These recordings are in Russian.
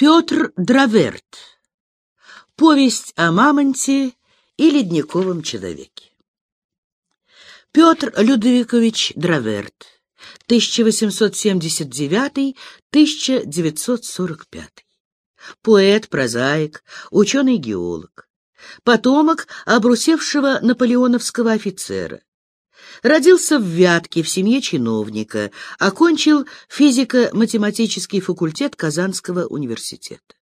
Петр Драверт. Повесть о мамонте и ледниковом человеке. Петр Людовикович Драверт. 1879-1945. Поэт, прозаик, ученый-геолог. Потомок обрусевшего наполеоновского офицера. Родился в Вятке в семье чиновника, окончил физико-математический факультет Казанского университета.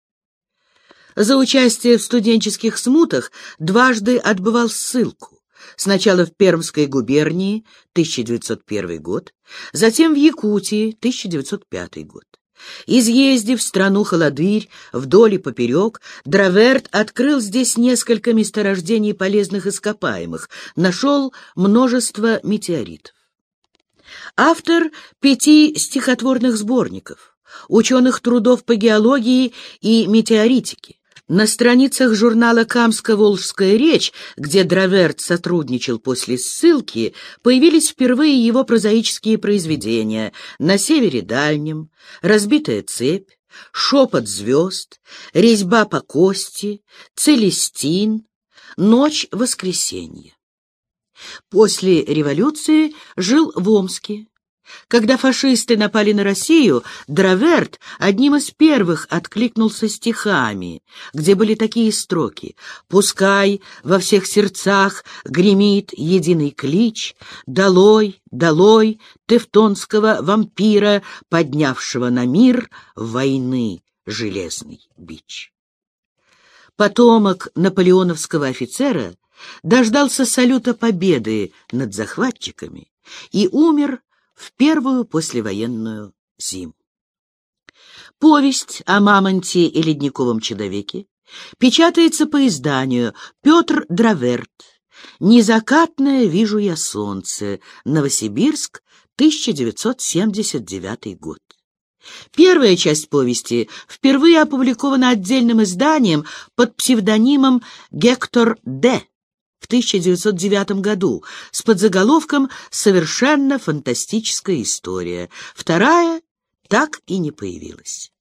За участие в студенческих смутах дважды отбывал ссылку. Сначала в Пермской губернии, 1901 год, затем в Якутии, 1905 год. Изъездив страну Холодырь вдоль и поперек, Драверт открыл здесь несколько месторождений полезных ископаемых, нашел множество метеоритов. Автор пяти стихотворных сборников, ученых трудов по геологии и метеоритике, на страницах журнала «Камско-Волжская речь», где Драверт сотрудничал после ссылки, появились впервые его прозаические произведения «На севере дальнем», «Разбитая цепь», «Шепот звезд», «Резьба по кости», «Целестин», «Ночь воскресенья». После революции жил в Омске, когда фашисты напали на Россию, Драверт одним из первых откликнулся стихами, где были такие строки «Пускай во всех сердцах гремит единый клич, долой, долой тевтонского вампира, поднявшего на мир войны железный бич». Потомок наполеоновского офицера дождался салюта победы над захватчиками и умер в первую послевоенную зиму. Повесть о мамонте и ледниковом человеке печатается по изданию Петр Драверт «Незакатное вижу я солнце. Новосибирск, 1979 год». Первая часть повести впервые опубликована отдельным изданием под псевдонимом Гектор Д в 1909 году с подзаголовком «Совершенно фантастическая история». Вторая так и не появилась.